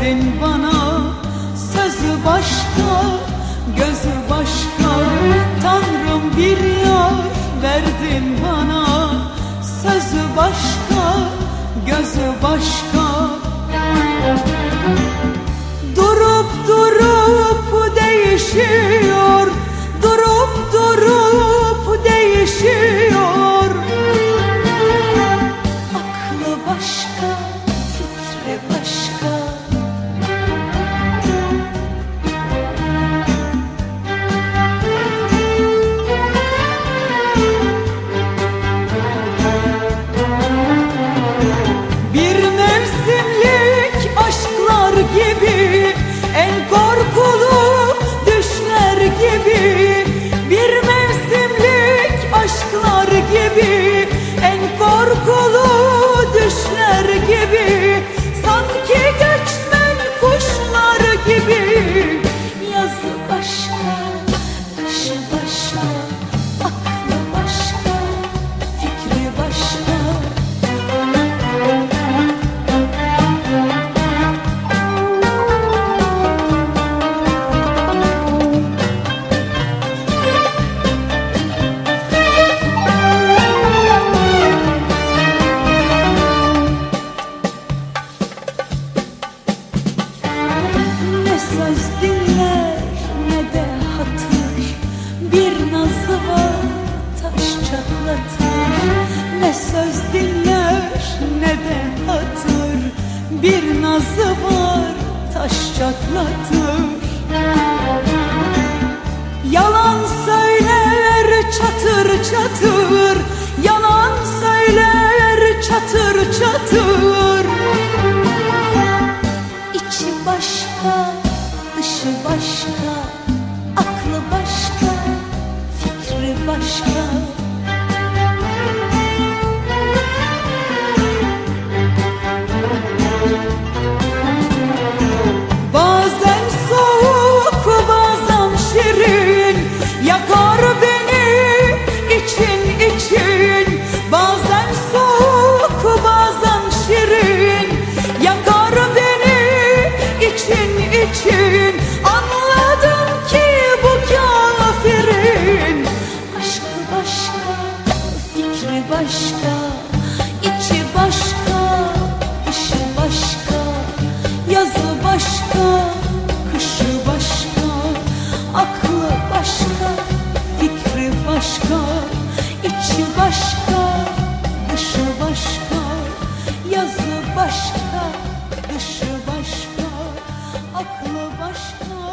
din bana gibi çatlatır Ne söz dinler ne de hatır. Bir nazı var taş çatlatır. Yalan söyler çatır çatır. Yalan söyler çatır çatır. İçi başka, dışı başka, aklı başka, fikri başka. akla başka